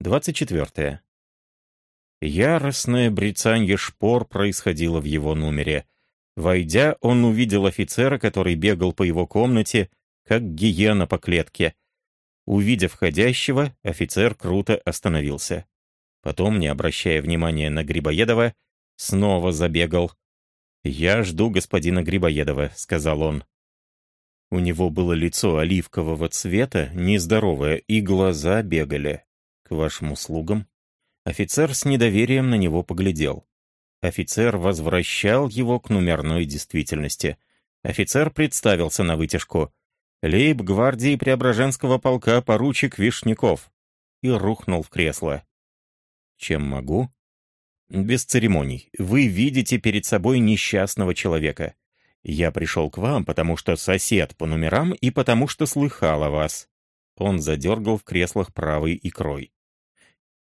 24. Яростное брецанье шпор происходило в его номере. Войдя, он увидел офицера, который бегал по его комнате, как гиена по клетке. Увидев входящего, офицер круто остановился. Потом, не обращая внимания на Грибоедова, снова забегал. «Я жду господина Грибоедова», — сказал он. У него было лицо оливкового цвета, нездоровое, и глаза бегали. «К вашим услугам». Офицер с недоверием на него поглядел. Офицер возвращал его к номерной действительности. Офицер представился на вытяжку. «Лейб гвардии Преображенского полка поручик Вишняков» и рухнул в кресло. «Чем могу?» «Без церемоний. Вы видите перед собой несчастного человека. Я пришел к вам, потому что сосед по номерам и потому что слыхал о вас». Он задергал в креслах правой икрой.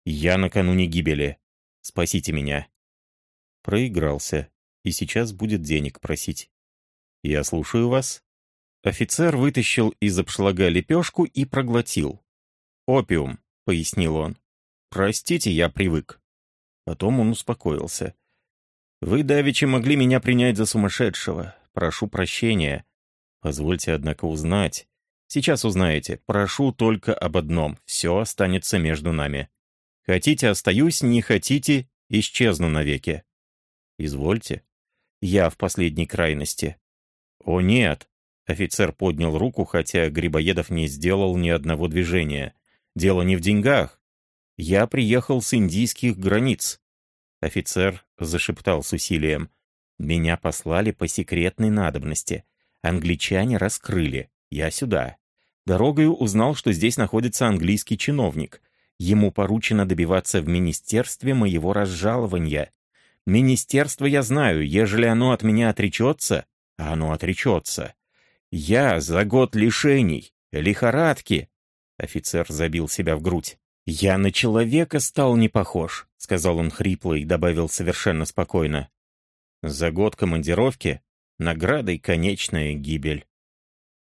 «Я накануне гибели. Спасите меня». Проигрался, и сейчас будет денег просить. «Я слушаю вас». Офицер вытащил из обшлага лепешку и проглотил. «Опиум», — пояснил он. «Простите, я привык». Потом он успокоился. «Вы, давеча, могли меня принять за сумасшедшего. Прошу прощения. Позвольте, однако, узнать. Сейчас узнаете. Прошу только об одном. Все останется между нами. Хотите, остаюсь, не хотите, исчезну навеки. Извольте. Я в последней крайности. О, нет. Офицер поднял руку, хотя Грибоедов не сделал ни одного движения. Дело не в деньгах. Я приехал с индийских границ. Офицер зашептал с усилием. Меня послали по секретной надобности. Англичане раскрыли. Я сюда. Дорогою узнал, что здесь находится английский чиновник. Ему поручено добиваться в министерстве моего разжалования. Министерство я знаю, ежели оно от меня отречется, а оно отречется. Я за год лишений, лихорадки. Офицер забил себя в грудь. «Я на человека стал не похож», — сказал он хрипло и добавил совершенно спокойно. «За год командировки наградой конечная гибель».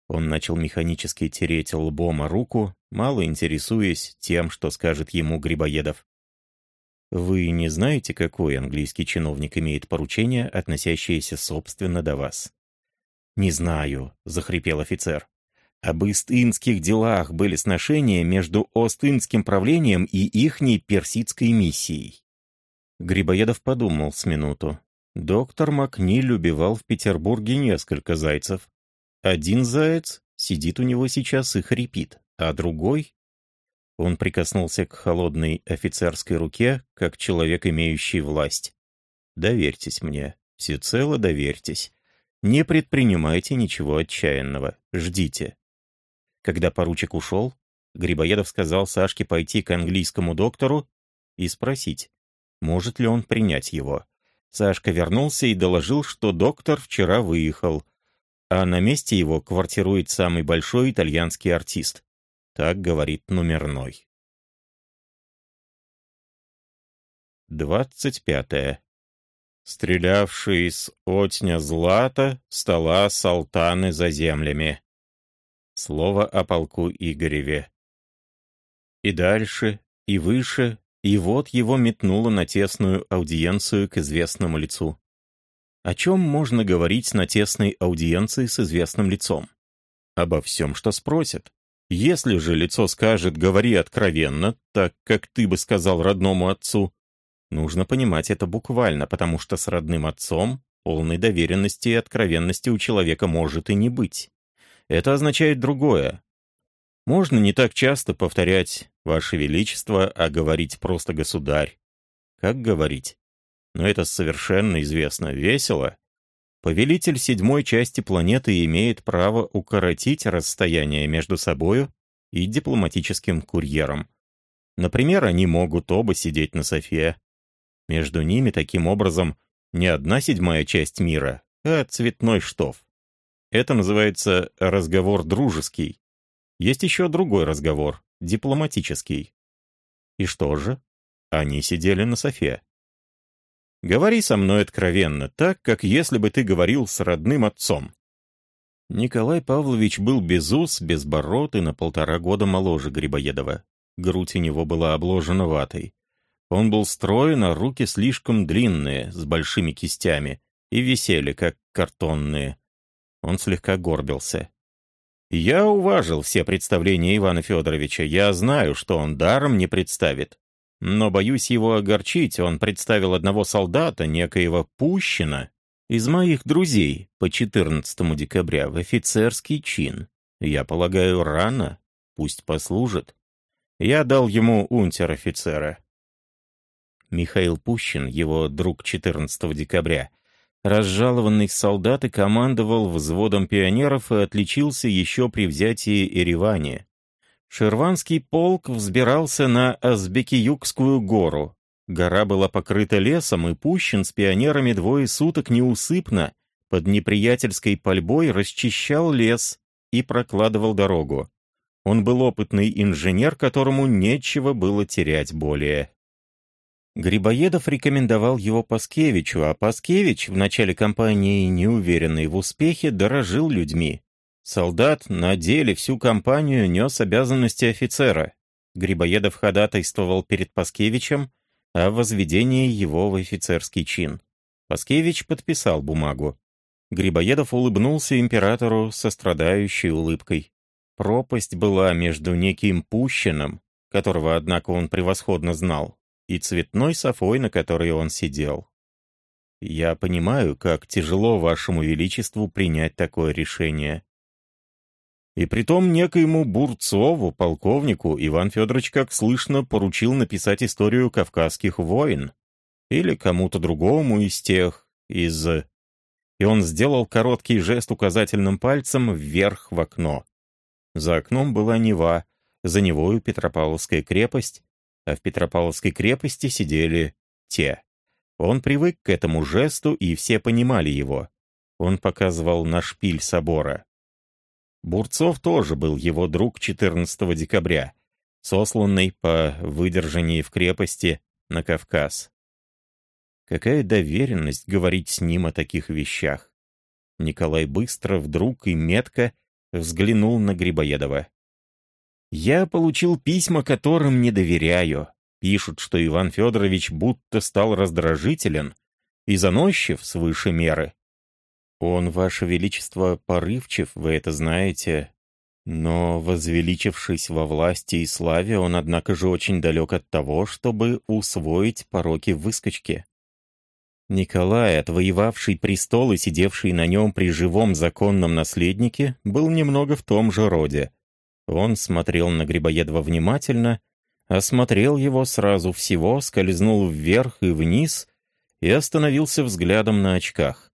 Он начал механически тереть лбом руку, мало интересуясь тем, что скажет ему Грибоедов. «Вы не знаете, какой английский чиновник имеет поручение, относящееся собственно до вас?» «Не знаю», — захрипел офицер. «Об истинских делах были сношения между Остинским правлением и ихней персидской миссией». Грибоедов подумал с минуту. Доктор Макниль убивал в Петербурге несколько зайцев, один заяц сидит у него сейчас и хрипит, а другой... Он прикоснулся к холодной офицерской руке, как человек, имеющий власть. «Доверьтесь мне, всецело доверьтесь. Не предпринимайте ничего отчаянного, ждите». Когда поручик ушел, Грибоедов сказал Сашке пойти к английскому доктору и спросить, может ли он принять его. Сашка вернулся и доложил, что доктор вчера выехал, а на месте его квартирует самый большой итальянский артист. Так говорит номерной. 25. Стрелявший из отня злата, стола салтаны за землями. Слово о полку Игореве. И дальше, и выше, и вот его метнуло на тесную аудиенцию к известному лицу. О чем можно говорить на тесной аудиенции с известным лицом? Обо всем, что спросят. Если же лицо скажет «говори откровенно», так как ты бы сказал родному отцу, нужно понимать это буквально, потому что с родным отцом полной доверенности и откровенности у человека может и не быть. Это означает другое. Можно не так часто повторять «Ваше Величество», а говорить просто «Государь». Как говорить? но это совершенно известно, весело. Повелитель седьмой части планеты имеет право укоротить расстояние между собою и дипломатическим курьером. Например, они могут оба сидеть на софе. Между ними, таким образом, не одна седьмая часть мира, а цветной штоф. Это называется разговор дружеский. Есть еще другой разговор, дипломатический. И что же? Они сидели на софе. Говори со мной откровенно, так, как если бы ты говорил с родным отцом». Николай Павлович был без ус, без бород и на полтора года моложе Грибоедова. грудь у него была обложена ватой. Он был строен, а руки слишком длинные, с большими кистями, и висели, как картонные. Он слегка горбился. Я уважил все представления Ивана Федоровича. Я знаю, что он даром не представит. Но боюсь его огорчить. Он представил одного солдата, некоего Пущина, из моих друзей по 14 декабря в офицерский чин. Я полагаю, рано. Пусть послужит. Я дал ему унтер-офицера. Михаил Пущин, его друг 14 декабря, разжалованный солдат и командовал взводом пионеров и отличился еще при взятии Еревани. Шерванский полк взбирался на Азбекиюкскую гору. Гора была покрыта лесом, и Пущин с пионерами двое суток неусыпно под неприятельской пальбой расчищал лес и прокладывал дорогу. Он был опытный инженер, которому нечего было терять более. Грибоедов рекомендовал его Паскевичу, а Паскевич, в начале кампании неуверенный в успехе, дорожил людьми. Солдат на деле всю кампанию нес обязанности офицера. Грибоедов ходатайствовал перед Паскевичем о возведении его в офицерский чин. Паскевич подписал бумагу. Грибоедов улыбнулся императору со страдающей улыбкой. Пропасть была между неким Пущиным, которого, однако, он превосходно знал, и цветной софой, на которой он сидел. Я понимаю, как тяжело вашему величеству принять такое решение. И притом некоему Бурцову, полковнику, Иван Федорович, как слышно, поручил написать историю кавказских войн. Или кому-то другому из тех, из... И он сделал короткий жест указательным пальцем вверх в окно. За окном была Нева, за Невою Петропавловская крепость, а в Петропавловской крепости сидели те. Он привык к этому жесту, и все понимали его. Он показывал на шпиль собора. Бурцов тоже был его друг 14 декабря, сосланный по выдержании в крепости на Кавказ. Какая доверенность говорить с ним о таких вещах. Николай быстро, вдруг и метко взглянул на Грибоедова. Я получил письма, которым не доверяю. Пишут, что Иван Федорович будто стал раздражителен и заносчив свыше меры. Он, Ваше Величество, порывчив, вы это знаете. Но, возвеличившись во власти и славе, он, однако же, очень далек от того, чтобы усвоить пороки выскочки. Николай, отвоевавший престол и сидевший на нем при живом законном наследнике, был немного в том же роде — он смотрел на Грибоедова внимательно, осмотрел его сразу всего, скользнул вверх и вниз и остановился взглядом на очках.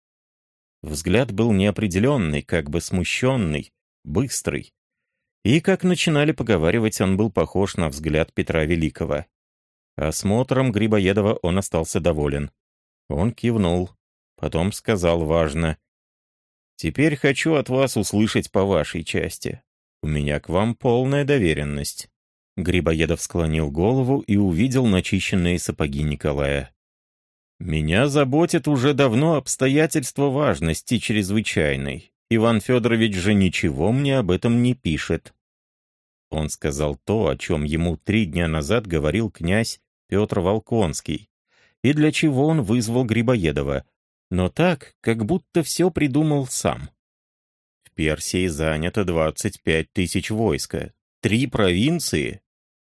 Взгляд был неопределенный, как бы смущенный, быстрый. И, как начинали поговаривать, он был похож на взгляд Петра Великого. Осмотром Грибоедова он остался доволен. Он кивнул, потом сказал важно. «Теперь хочу от вас услышать по вашей части. У меня к вам полная доверенность». Грибоедов склонил голову и увидел начищенные сапоги Николая. «Меня заботит уже давно обстоятельства важности чрезвычайной. Иван Федорович же ничего мне об этом не пишет». Он сказал то, о чем ему три дня назад говорил князь Петр Волконский, и для чего он вызвал Грибоедова, но так, как будто все придумал сам. Персии занято 25 тысяч войска. Три провинции,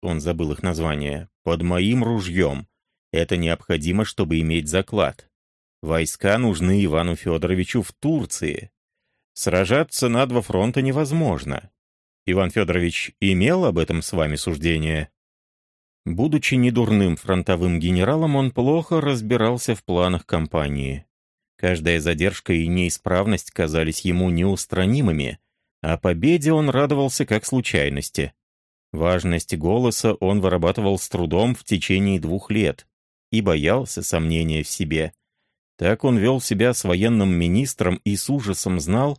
он забыл их название, под моим ружьем. Это необходимо, чтобы иметь заклад. Войска нужны Ивану Федоровичу в Турции. Сражаться на два фронта невозможно. Иван Федорович имел об этом с вами суждение? Будучи недурным фронтовым генералом, он плохо разбирался в планах кампании. Каждая задержка и неисправность казались ему неустранимыми, а победе он радовался как случайности. Важность голоса он вырабатывал с трудом в течение двух лет и боялся сомнения в себе. Так он вел себя с военным министром и с ужасом знал,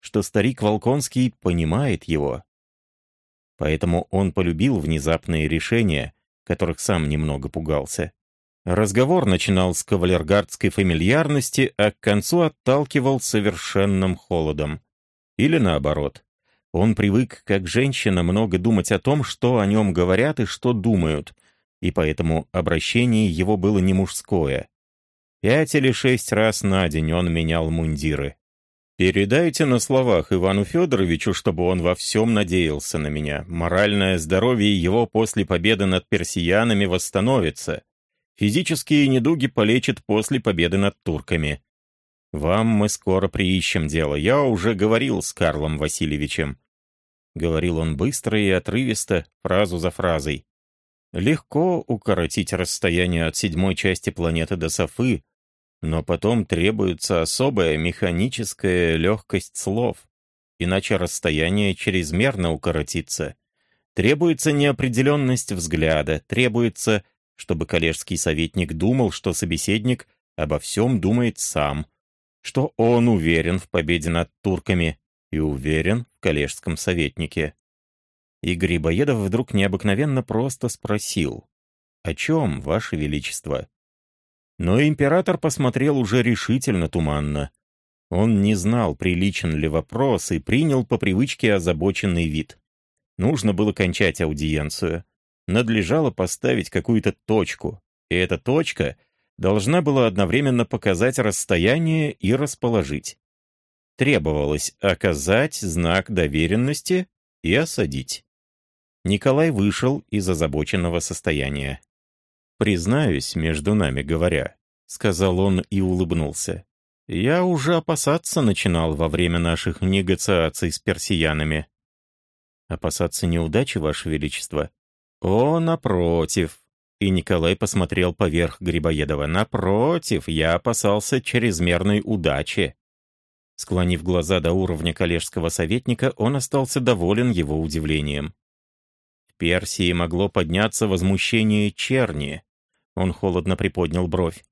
что старик Волконский понимает его. Поэтому он полюбил внезапные решения, которых сам немного пугался. Разговор начинал с кавалергардской фамильярности, а к концу отталкивал совершенным холодом. Или наоборот. Он привык, как женщина, много думать о том, что о нем говорят и что думают, и поэтому обращение его было не мужское. Пять или шесть раз на день он менял мундиры. «Передайте на словах Ивану Федоровичу, чтобы он во всем надеялся на меня. Моральное здоровье его после победы над персиянами восстановится. Физические недуги полечит после победы над турками. Вам мы скоро приищем дело. Я уже говорил с Карлом Васильевичем». Говорил он быстро и отрывисто, фразу за фразой. Легко укоротить расстояние от седьмой части планеты до Софы, но потом требуется особая механическая легкость слов, иначе расстояние чрезмерно укоротится. Требуется неопределенность взгляда, требуется, чтобы коллежский советник думал, что собеседник обо всем думает сам, что он уверен в победе над турками и уверен в коллежском советнике. И Грибоедов вдруг необыкновенно просто спросил, «О чем, Ваше Величество?» Но император посмотрел уже решительно туманно. Он не знал, приличен ли вопрос, и принял по привычке озабоченный вид. Нужно было кончать аудиенцию. Надлежало поставить какую-то точку, и эта точка должна была одновременно показать расстояние и расположить. Требовалось оказать знак доверенности и осадить. Николай вышел из озабоченного состояния. «Признаюсь, между нами говоря», — сказал он и улыбнулся. «Я уже опасаться начинал во время наших негациаций с персиянами». «Опасаться неудачи, Ваше Величество?» «О, напротив!» И Николай посмотрел поверх Грибоедова. «Напротив, я опасался чрезмерной удачи». Склонив глаза до уровня коллежского советника, он остался доволен его удивлением. Персии могло подняться возмущение черни, он холодно приподнял бровь.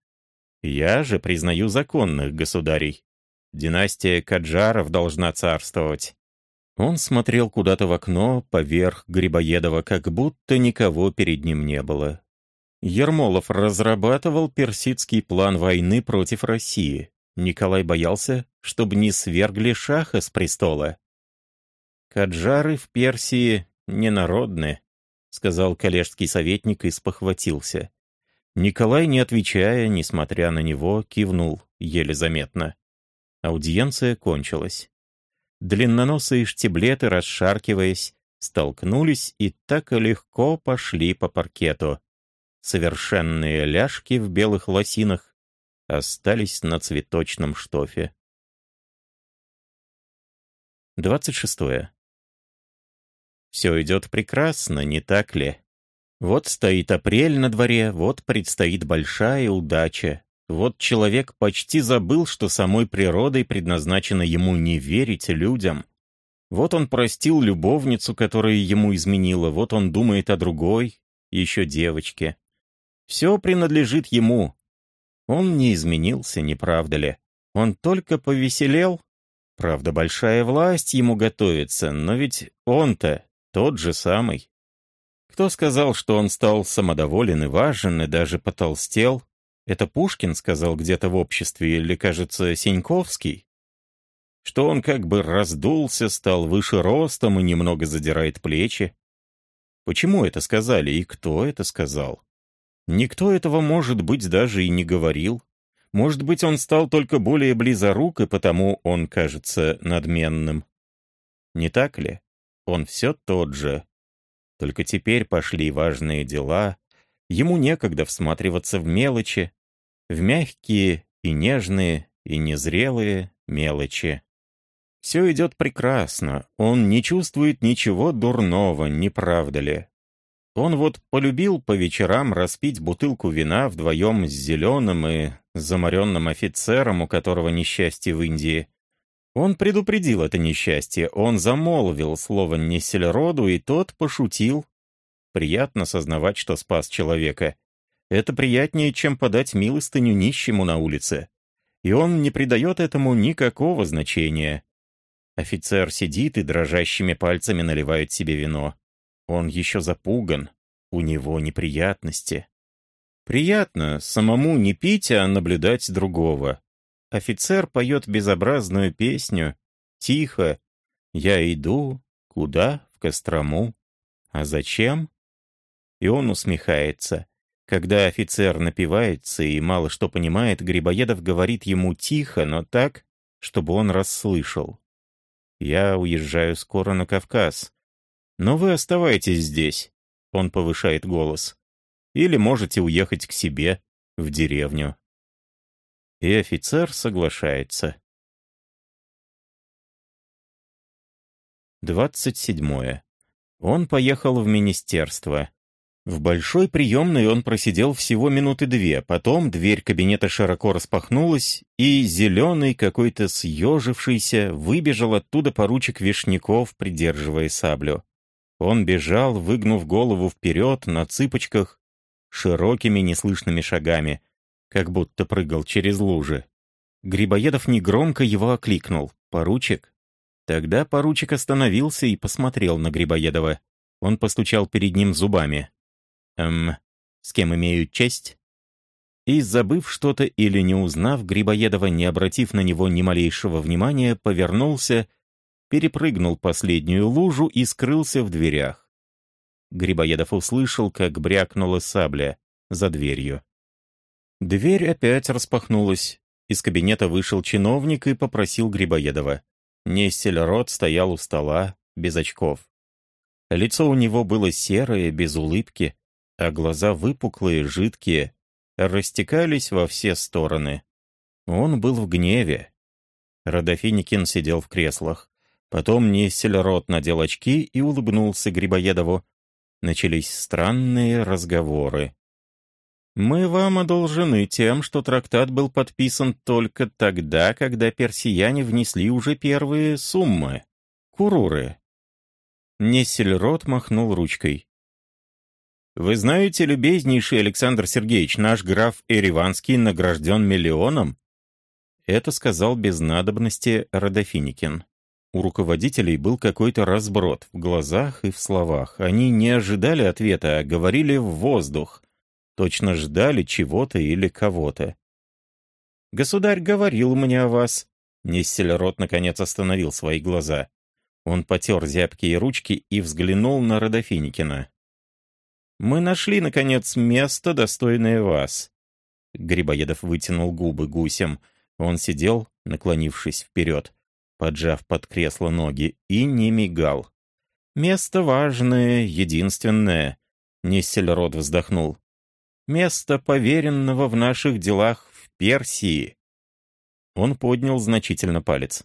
«Я же признаю законных государей. Династия Каджаров должна царствовать». Он смотрел куда-то в окно, поверх Грибоедова, как будто никого перед ним не было. Ермолов разрабатывал персидский план войны против России. Николай боялся, чтобы не свергли шаха с престола. «Каджары в Персии ненародны», — сказал коллежский советник и спохватился. Николай, не отвечая, несмотря на него, кивнул, еле заметно. Аудиенция кончилась. Длинноносые штиблеты, расшаркиваясь, столкнулись и так легко пошли по паркету. Совершенные ляжки в белых лосинах остались на цветочном штофе. 26. Все идет прекрасно, не так ли? Вот стоит апрель на дворе, вот предстоит большая удача. Вот человек почти забыл, что самой природой предназначено ему не верить людям. Вот он простил любовницу, которая ему изменила, вот он думает о другой, еще девочке. Все принадлежит ему. Он не изменился, не правда ли? Он только повеселел. Правда, большая власть ему готовится, но ведь он-то тот же самый. Кто сказал, что он стал самодоволен и важен, и даже потолстел? Это Пушкин сказал где-то в обществе, или, кажется, Синьковский? Что он как бы раздулся, стал выше ростом и немного задирает плечи? Почему это сказали и кто это сказал? Никто этого, может быть, даже и не говорил. Может быть, он стал только более близорук, и потому он кажется надменным. Не так ли? Он все тот же, только теперь пошли важные дела, ему некогда всматриваться в мелочи, в мягкие и нежные и незрелые мелочи. Все идет прекрасно, он не чувствует ничего дурного, не правда ли? Он вот полюбил по вечерам распить бутылку вина вдвоем с зеленым и заморенным офицером, у которого несчастье в Индии, он предупредил это несчастье, он замолвил слово Нессельроду, и тот пошутил. Приятно сознавать, что спас человека. Это приятнее, чем подать милостыню нищему на улице. И он не придает этому никакого значения. Офицер сидит и дрожащими пальцами наливает себе вино. Он еще запуган. У него неприятности. Приятно самому не пить, а наблюдать другого. Офицер поет безобразную песню. Тихо. Я иду, Куда? В Кострому. А зачем? И он усмехается. Когда офицер напивается и мало что понимает, Грибоедов говорит ему тихо, но так, чтобы он расслышал. «Я уезжаю скоро на Кавказ. Но вы оставайтесь здесь», — он повышает голос. «Или можете уехать к себе, в деревню». И офицер соглашается. Двадцать седьмое. Он поехал в министерство. В большой приемной он просидел всего минуты две, потом дверь кабинета широко распахнулась, и зеленый, какой-то съежившийся, выбежал оттуда поручик Вишняков, придерживая саблю. Он бежал, выгнув голову вперед, на цыпочках, широкими неслышными шагами, как будто прыгал через лужи. Грибоедов негромко его окликнул. «Поручик?» Тогда поручик остановился и посмотрел на Грибоедова. Он постучал перед ним зубами. Эм, с кем имею честь? И, забыв что-то или не узнав, Грибоедова, не обратив на него ни малейшего внимания, повернулся, перепрыгнул последнюю лужу и скрылся в дверях. Грибоедов услышал, как брякнула сабля за дверью. Дверь опять распахнулась. Из кабинета вышел чиновник и попросил Грибоедова. Нестель-Рот стоял у стола, без очков. Лицо у него было серое, без улыбки, а глаза выпуклые, жидкие, растекались во все стороны. Он был в гневе. Родофиникин сидел в креслах. Потом Нессельрот надел очки и улыбнулся Грибоедову. Начались странные разговоры. «Мы вам одолжены тем, что трактат был подписан только тогда, когда персияне внесли уже первые суммы. Куруры». Нессельрот махнул ручкой. Вы знаете, любезнейший Александр Сергеевич, наш граф Эриванский награжден миллионом?» Это сказал без надобности Родофиникин. У руководителей был какой-то разброд в глазах и в словах. Они не ожидали ответа, а говорили в воздух. Точно ждали чего-то или кого-то. «Государь говорил мне о вас». Нессельрот наконец остановил свои глаза. Он потер зябкие ручки и взглянул на Родофиникина. Мы нашли, наконец, место, достойное вас». Грибоедов вытянул губы гусем. Он сидел, наклонившись вперед, поджав под кресло ноги, и не мигал. «Место важное, единственное», — Нессельрод вздохнул. «Место поверенного в наших делах в Персии». Он поднял значительно палец.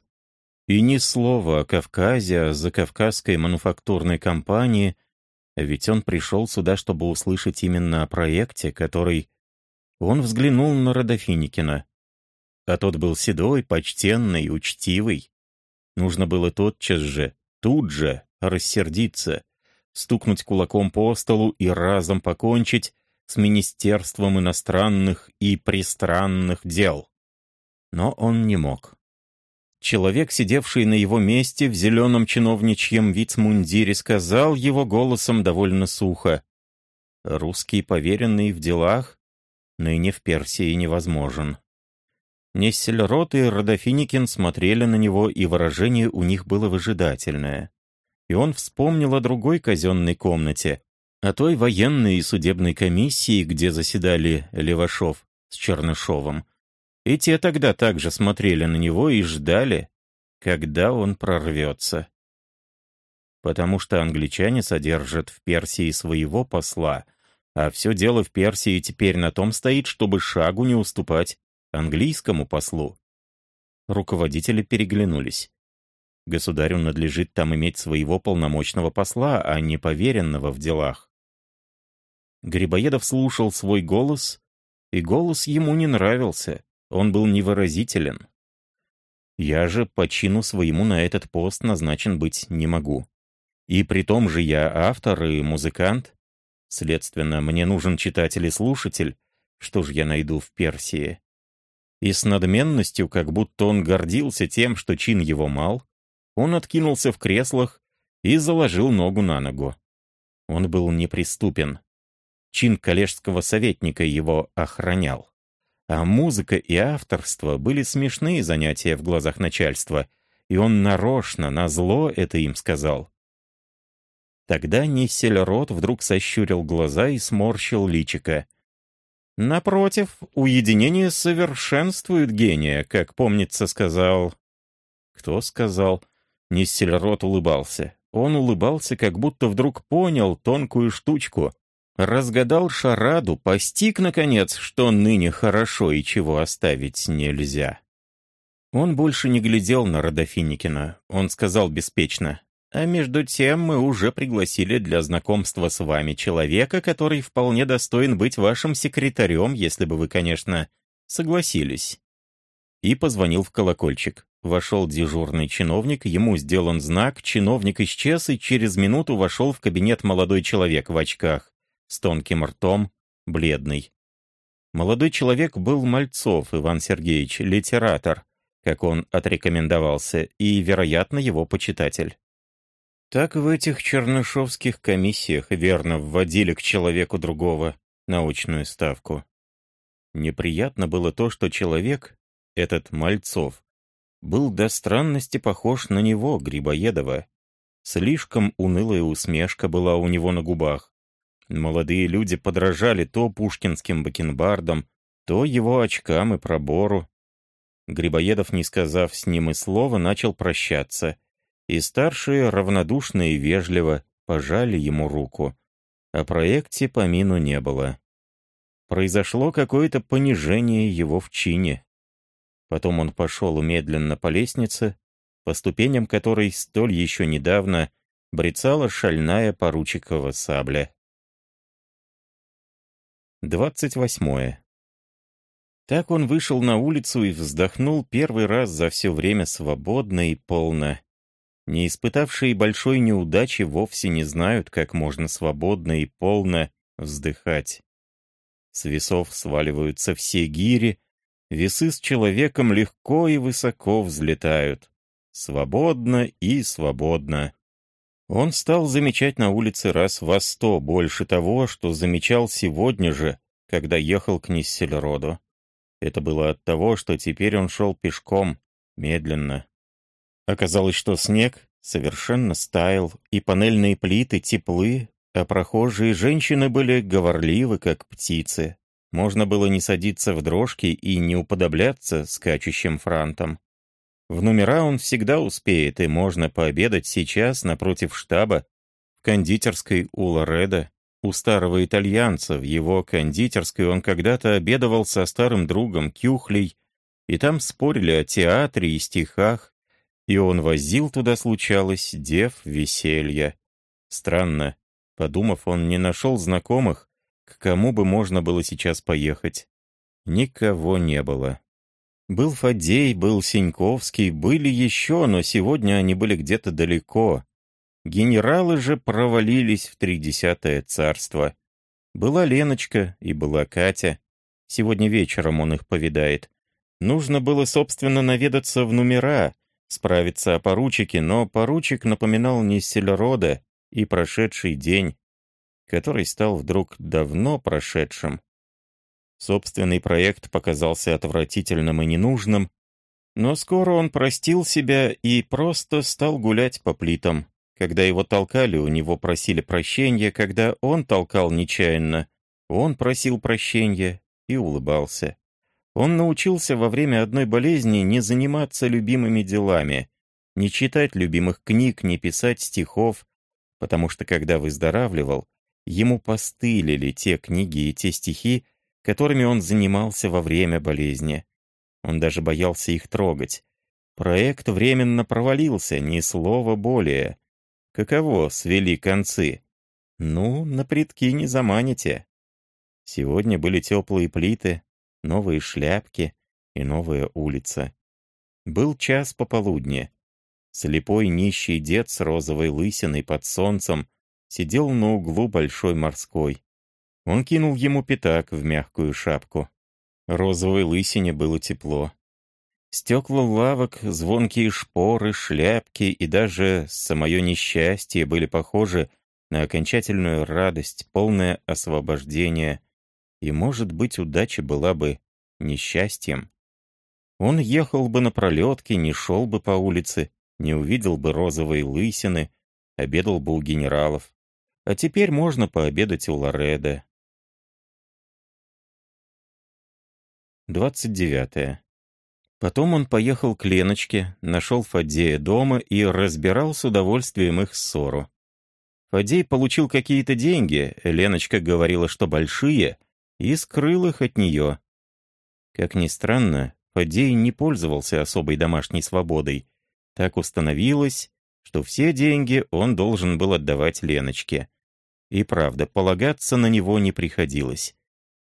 И ни слова о Кавказе, о закавказской мануфактурной компании — ведь он пришел сюда, чтобы услышать именно о проекте, который... Он взглянул на Родофиникина. А тот был седой, почтенный, учтивый. Нужно было тотчас же, тут же, рассердиться, стукнуть кулаком по столу и разом покончить с Министерством иностранных и пристранных дел. Но он не мог. Человек, сидевший на его месте в зеленом чиновничьем вицмундире, сказал его голосом довольно сухо. «Русский поверенный в делах ныне в Персии невозможен». Нессельрот и Родофиникин смотрели на него, и выражение у них было выжидательное. И он вспомнил о другой казенной комнате, о той военной и судебной комиссии, где заседали Левашов с Чернышовым, и те тогда также смотрели на него и ждали, когда он прорвется. Потому что англичане содержат в Персии своего посла, а все дело в Персии теперь на том стоит, чтобы шагу не уступать английскому послу. Руководители переглянулись. Государю надлежит там иметь своего полномочного посла, а не поверенного в делах. Грибоедов слушал свой голос, и голос ему не нравился. Он был невыразителен. Я же по чину своему на этот пост назначен быть не могу. И при том же я автор и музыкант. Следственно, мне нужен читатель и слушатель. Что ж я найду в Персии? И с надменностью, как будто он гордился тем, что чин его мал, он откинулся в креслах и заложил ногу на ногу. Он был неприступен. Чин коллежского советника его охранял. А музыка и авторство были смешные занятия в глазах начальства, и он нарочно, назло это им сказал. Тогда Ниссельрот вдруг сощурил глаза и сморщил личико. Напротив, уединение совершенствует гения, как, помнится, сказал... Кто сказал? Ниссельрот улыбался. Он улыбался, как будто вдруг понял тонкую штучку. Разгадал шараду, постиг, наконец, что ныне хорошо и чего оставить нельзя. Он больше не глядел на Родофиникина. Он сказал беспечно. «А между тем мы уже пригласили для знакомства с вами человека, который вполне достоин быть вашим секретарем, если бы вы, конечно, согласились». И позвонил в колокольчик. Вошел дежурный чиновник, ему сделан знак, чиновник исчез, и через минуту вошел в кабинет молодой человек в очках, с тонким ртом, бледный. Молодой человек был Мальцов Иван Сергеевич, литератор, как он отрекомендовался, и, вероятно, его почитатель. Так в этих чернышовских комиссиях верно вводили к человеку другого научную ставку. Неприятно было то, что человек, этот Мальцов, был до странности похож на него, Грибоедова. Слишком унылая усмешка была у него на губах. Молодые люди подражали то пушкинским бакенбардам, то его очкам и пробору, Грибоедов, не сказав с ним и слова, начал прощаться, и старшие, равнодушно и вежливо, пожали ему руку. О проекте помину не было. Произошло какое-то понижение его в чине. Потом он пошел медленно по лестнице, по ступеням которой столь еще недавно брецала шальная поручикова сабля. Двадцать восьмое. Так он вышел на улицу и вздохнул первый раз за все время свободно и полно. Не испытавшие большой неудачи вовсе не знают, как можно свободно и полно вздыхать. С весов сваливаются все гири, весы с человеком легко и высоко взлетают. Свободно и свободно. Он стал замечать на улице раз во сто больше того, что замечал сегодня же, когда ехал к Ниссельроду. Это было от того, что теперь он шел пешком, медленно. Оказалось, что снег совершенно стаял, и панельные плиты теплы, а прохожие женщины были говорливы, как птицы. Можно было не садиться в дрожки и не уподобляться скачущим франтам. В номера он всегда успеет, и можно пообедать сейчас напротив штаба в кондитерской у Лореда у старого итальянца в его кондитерской он когда-то обедовал со старым другом Кюхлей, и там спорили о театре и стихах, и он возил туда, случалось, дев веселья. Странно, подумав, он не нашел знакомых, к кому бы можно было сейчас поехать. Никого не было. Был Фадей, был Синьковский, были еще, но сегодня они были где-то далеко, Генералы же провалились в тридесятое царство. Была Леночка и была Катя. Сегодня вечером он их повидает. Нужно было, собственно, наведаться в номера, справиться о поручике, но поручик напоминал не Сельрода и прошедший день, который стал вдруг давно прошедшим. Собственный проект показался отвратительным и ненужным, но скоро он простил себя и просто стал гулять по плитам. Когда его толкали, у него просили прощения, когда он толкал нечаянно, он просил прощения и улыбался. Он научился во время одной болезни не заниматься любимыми делами, не читать любимых книг, не писать стихов, потому что когда выздоравливал, ему постылили те книги и те стихи, которыми он занимался во время болезни. Он даже боялся их трогать. Проект временно провалился, ни слова более. Каково свели концы? Ну, на предки не заманите. Сегодня были теплые плиты, новые шляпки и новая улица. Был час пополудни. Слепой нищий дед с розовой лысиной под солнцем сидел на углу большой морской. Он кинул ему пятак в мягкую шапку. Розовой лысине было тепло. Стекла лавок, звонкие шпоры, шляпки и даже самое несчастье были похожи на окончательную радость, полное освобождение. И, может быть, удача была бы несчастьем. Он ехал бы на пролетке, не шел бы по улице, не увидел бы розовой лысины, обедал бы у генералов. А теперь можно пообедать у Лореда. 29. Потом он поехал к Леночке, нашел Фадея дома и разбирал с удовольствием их ссору. Фадей получил какие-то деньги, Леночка говорила, что большие, и скрыл их от нее. Как ни странно, Фадей не пользовался особой домашней свободой. Так установилось, что все деньги он должен был отдавать Леночке. И правда, полагаться на него не приходилось.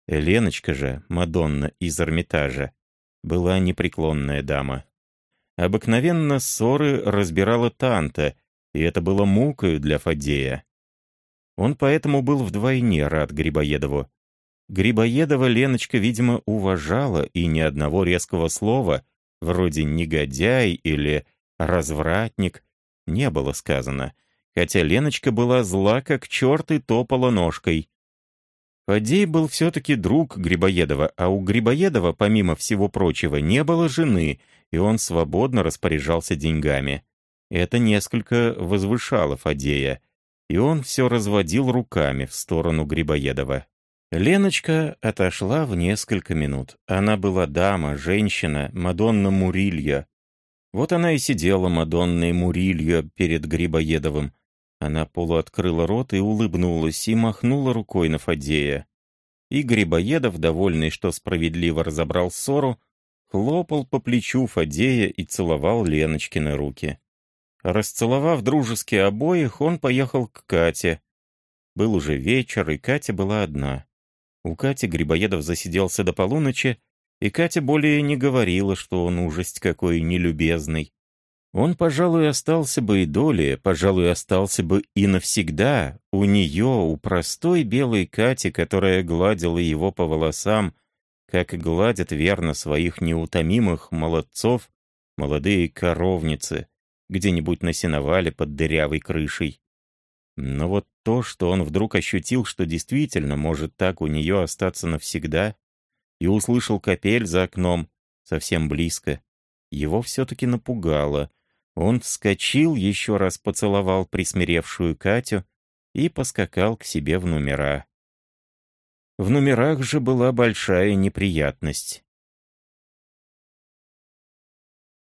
Леночка же, Мадонна из Эрмитажа, была непреклонная дама. Обыкновенно ссоры разбирала Танта, и это было мукою для Фадея. Он поэтому был вдвойне рад Грибоедову. Грибоедова Леночка, видимо, уважала, и ни одного резкого слова, вроде «негодяй» или «развратник», не было сказано, хотя Леночка была зла, как черт, и топала ножкой. Фадей был все-таки друг Грибоедова, а у Грибоедова, помимо всего прочего, не было жены, и он свободно распоряжался деньгами. Это несколько возвышало Фадея, и он все разводил руками в сторону Грибоедова. Леночка отошла в несколько минут. Она была дама, женщина, Мадонна Мурилья. Вот она и сидела, Мадонной Мурилья, перед Грибоедовым. Она полуоткрыла рот и улыбнулась, и махнула рукой на Фадея. И Грибоедов, довольный, что справедливо разобрал ссору, хлопал по плечу Фадея и целовал Леночкины руки. Расцеловав дружески обоих, он поехал к Кате. Был уже вечер, и Катя была одна. У Кати Грибоедов засиделся до полуночи, и Катя более не говорила, что он ужасть какой нелюбезный. Он, пожалуй, остался бы и долее, пожалуй, остался бы и навсегда у нее, у простой белой Кати, которая гладила его по волосам, как гладят верно своих неутомимых молодцов молодые коровницы, где-нибудь на сеновале под дырявой крышей. Но вот то, что он вдруг ощутил, что действительно может так у нее остаться навсегда, и услышал капель за окном, совсем близко, его все-таки напугало. Он вскочил, еще раз поцеловал присмиревшую Катю и поскакал к себе в номера. В номерах же была большая неприятность.